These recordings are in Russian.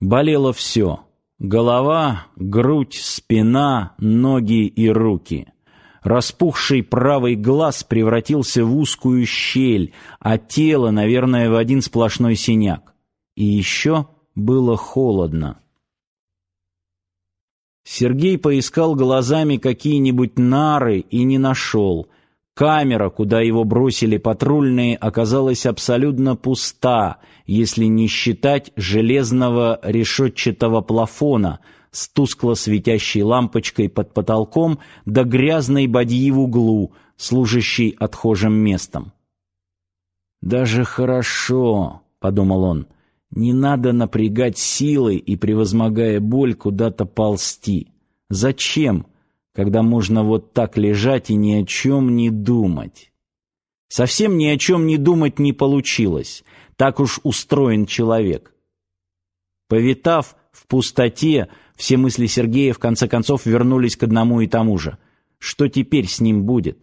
Болело все: голова, грудь, спина, ноги и руки. Распухший правый глаз превратился в узкую щель, а тело, наверное, в один сплошной синяк. И еще было холодно. Сергей поискал глазами какие-нибудь нары и не нашел. Камера, куда его бросили патрульные, оказалась абсолютно пуста, если не считать железного решетчатого плафона с тускло светящей лампочкой под потолком да грязной бадьи в углу, служащей отхожим местом. «Даже хорошо», — подумал он, — «не надо напрягать силы и, превозмогая боль, куда-то ползти. Зачем?» Когда можно вот так лежать и ни о чем не думать. Совсем ни о чем не думать не получилось. Так уж устроен человек. Повитав в пустоте, все мысли Сергея в конце концов вернулись к одному и тому же. Что теперь с ним будет?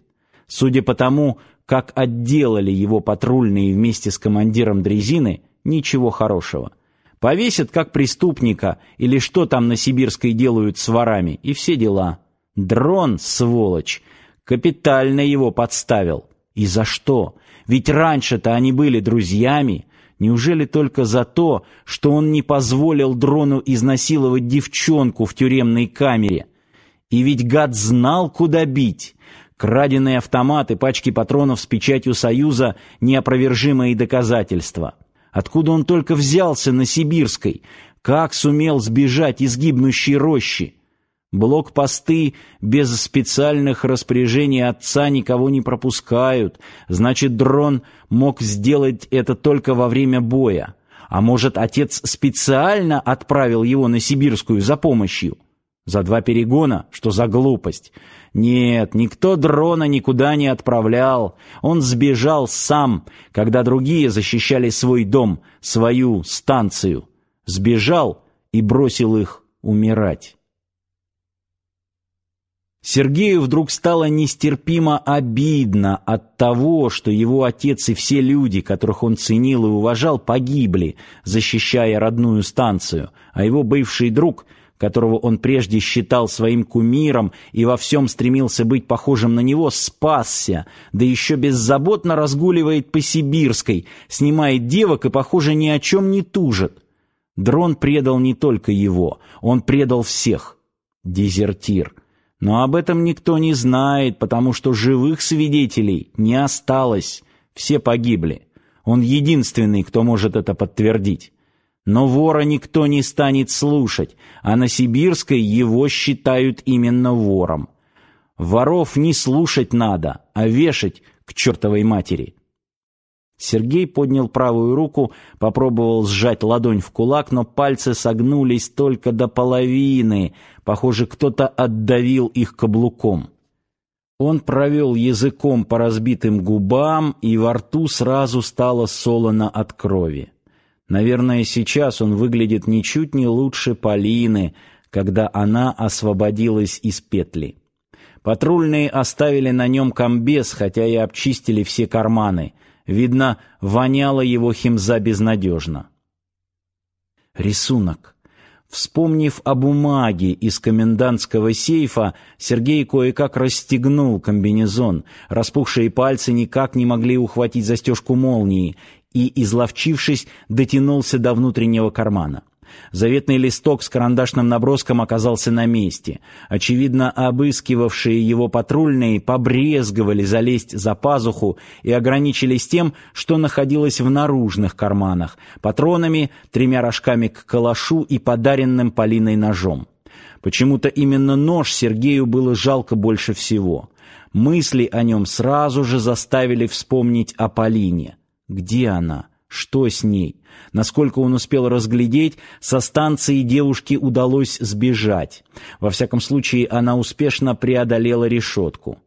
Судя по тому, как отделали его патрульные вместе с командиром дрезины, ничего хорошего. Повесят как преступника или что там на Сибирской делают с ворами, и все дела. Дрон, сволочь, капитально его подставил. И за что? Ведь раньше-то они были друзьями. Неужели только за то, что он не позволил дрону изнасиловать девчонку в тюремной камере? И ведь гад знал, куда бить. Краденые автоматы, пачки патронов с печатью Союза — неопровержимые доказательства. Откуда он только взялся на Сибирской? Как сумел сбежать из гибнущей рощи? Блокпосты без специальных распоряжений отца никого не пропускают. Значит, дрон мог сделать это только во время боя. А может, отец специально отправил его на Сибирскую за помощью? За два перегона? Что за глупость? Нет, никто дрона никуда не отправлял. Он сбежал сам, когда другие защищали свой дом, свою станцию. Сбежал и бросил их умирать. Сергею вдруг стало нестерпимо обидно от того, что его отец и все люди, которых он ценил и уважал, погибли, защищая родную станцию, а его бывший друг, которого он прежде считал своим кумиром и во всем стремился быть похожим на него, спасся, да еще беззаботно разгуливает по Сибирской, снимает девок и, похоже, ни о чем не тужит. Дрон предал не только его, он предал всех. Дезертир. Но об этом никто не знает, потому что живых свидетелей не осталось, все погибли. Он единственный, кто может это подтвердить. Но вора никто не станет слушать, а на Сибирской его считают именно вором. Воров не слушать надо, а вешать к чертовой матери. Сергей поднял правую руку, попробовал сжать ладонь в кулак, но пальцы согнулись только до половины. Похоже, кто-то отдавил их каблуком. Он провел языком по разбитым губам, и во рту сразу стало солоно от крови. Наверное, сейчас он выглядит ничуть не лучше Полины, когда она освободилась из петли. Патрульные оставили на нем комбез, хотя и обчистили все карманы — Видно, воняло его химза безнадежно. Рисунок. Вспомнив о бумаге из комендантского сейфа, Сергей кое-как расстегнул комбинезон. Распухшие пальцы никак не могли ухватить застежку молнии и, изловчившись, дотянулся до внутреннего кармана. Заветный листок с карандашным наброском оказался на месте. Очевидно, обыскивавшие его патрульные побрезговали залезть за пазуху и ограничились тем, что находилось в наружных карманах: патронами, тремя рожками к калашу и подаренным Полиной ножом. Почему-то именно нож Сергею было жалко больше всего. Мысли о нем сразу же заставили вспомнить о Полине. Где она? Что с ней? Насколько он успел разглядеть, со станции девушке удалось сбежать. Во всяком случае, она успешно преодолела решетку.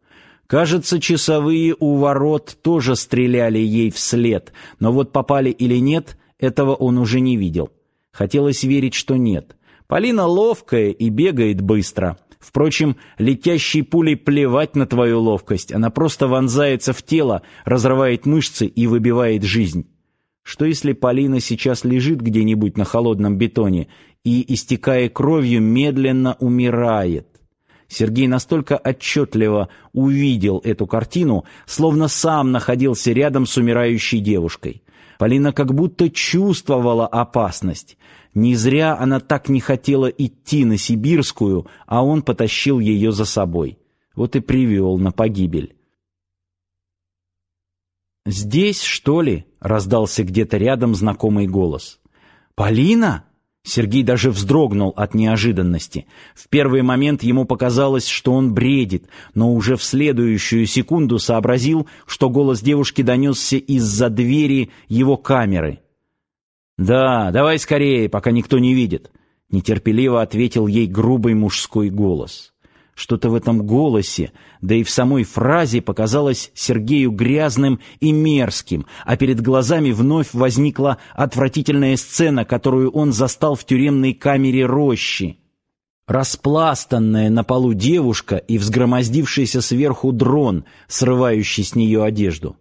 Кажется, часовые у ворот тоже стреляли ей вслед, но вот попали или нет, этого он уже не видел. Хотелось верить, что нет. Полина ловкая и бегает быстро. Впрочем, летящей пулей плевать на твою ловкость, она просто вонзается в тело, разрывает мышцы и выбивает жизнь. Что если Полина сейчас лежит где-нибудь на холодном бетоне и, истекая кровью, медленно умирает? Сергей настолько отчетливо увидел эту картину, словно сам находился рядом с умирающей девушкой. Полина как будто чувствовала опасность. Не зря она так не хотела идти на Сибирскую, а он потащил ее за собой. Вот и привел на погибель. «Здесь, что ли?» — раздался где-то рядом знакомый голос. «Полина?» Сергей даже вздрогнул от неожиданности. В первый момент ему показалось, что он бредит, но уже в следующую секунду сообразил, что голос девушки донесся из-за двери его камеры. «Да, давай скорее, пока никто не видит», — нетерпеливо ответил ей грубый мужской голос. Что-то в этом голосе, да и в самой фразе показалось Сергею грязным и мерзким, а перед глазами вновь возникла отвратительная сцена, которую он застал в тюремной камере рощи. Распластанная на полу девушка и взгромоздившийся сверху дрон, срывающий с нее одежду.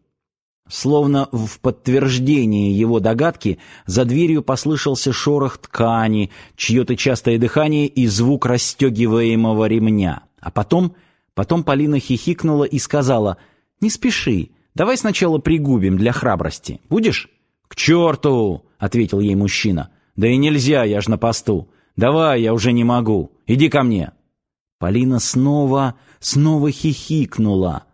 Словно в подтверждение его догадки, за дверью послышался шорох ткани, чье-то частое дыхание и звук расстегиваемого ремня. А потом, потом Полина хихикнула и сказала, «Не спеши, давай сначала пригубим для храбрости. Будешь?» «К черту!» — ответил ей мужчина. «Да и нельзя, я ж на посту. Давай, я уже не могу. Иди ко мне». Полина снова, снова хихикнула.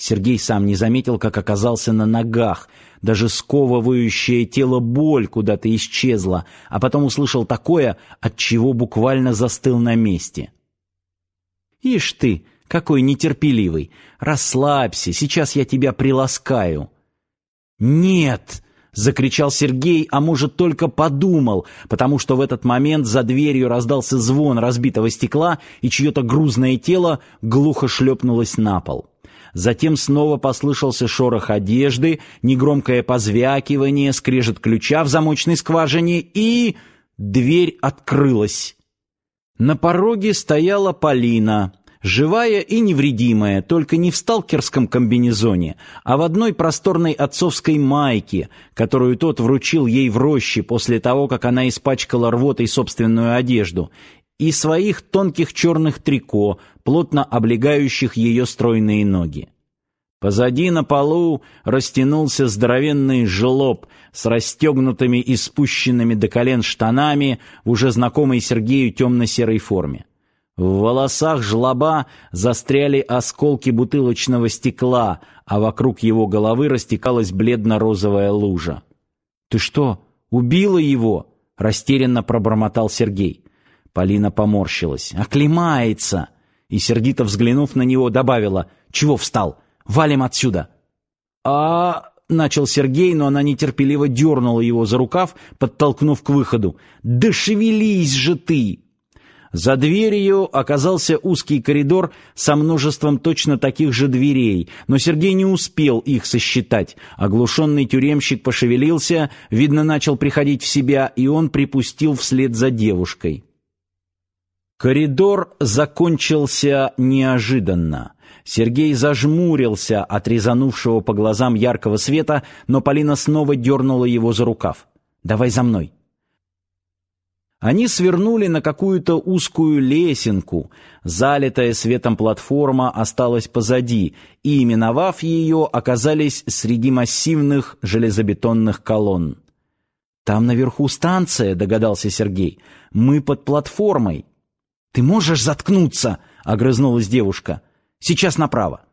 Сергей сам не заметил, как оказался на ногах. Даже сковывающее тело боль куда-то исчезла, а потом услышал такое, от чего буквально застыл на месте. «Ишь ты, какой нетерпеливый! Расслабься, сейчас я тебя приласкаю!» «Нет!» — закричал Сергей, а может, только подумал, потому что в этот момент за дверью раздался звон разбитого стекла, и чье-то грузное тело глухо шлепнулось на пол. Затем снова послышался шорох одежды, негромкое позвякивание, скрежет ключа в замочной скважине, и... дверь открылась. На пороге стояла Полина, живая и невредимая, только не в сталкерском комбинезоне, а в одной просторной отцовской майке, которую тот вручил ей в роще после того, как она испачкала рвотой собственную одежду, и своих тонких черных трико, плотно облегающих ее стройные ноги. Позади на полу растянулся здоровенный жлоб с расстегнутыми и спущенными до колен штанами в уже знакомой Сергею темно-серой форме. В волосах жлоба застряли осколки бутылочного стекла, а вокруг его головы растекалась бледно-розовая лужа. «Ты что, убила его?» — растерянно пробормотал Сергей. Полина поморщилась. «Оклемается!» И, сердито взглянув на него, добавила. «Чего встал? Валим отсюда!» «А...» — начал Сергей, но она нетерпеливо дернула его за рукав, подтолкнув к выходу. «Да шевелись же ты!» За дверью оказался узкий коридор со множеством точно таких же дверей, но Сергей не успел их сосчитать. Оглушенный тюремщик пошевелился, видно, начал приходить в себя, и он припустил вслед за девушкой. Коридор закончился неожиданно. Сергей зажмурился от резанувшего по глазам яркого света, но Полина снова дернула его за рукав. «Давай за мной». Они свернули на какую-то узкую лесенку. Залитая светом платформа осталась позади, и, миновав ее, оказались среди массивных железобетонных колонн. «Там наверху станция», — догадался Сергей. «Мы под платформой». «Ты можешь заткнуться?» — огрызнулась девушка. «Сейчас направо».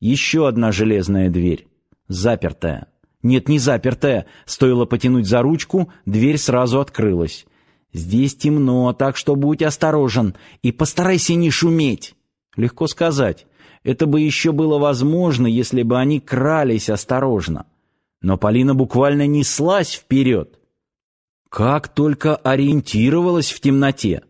Еще одна железная дверь. Запертая. Нет, не запертая. Стоило потянуть за ручку, дверь сразу открылась. «Здесь темно, так что будь осторожен и постарайся не шуметь». Легко сказать. Это бы еще было возможно, если бы они крались осторожно. Но Полина буквально неслась вперед. Как только ориентировалась в темноте.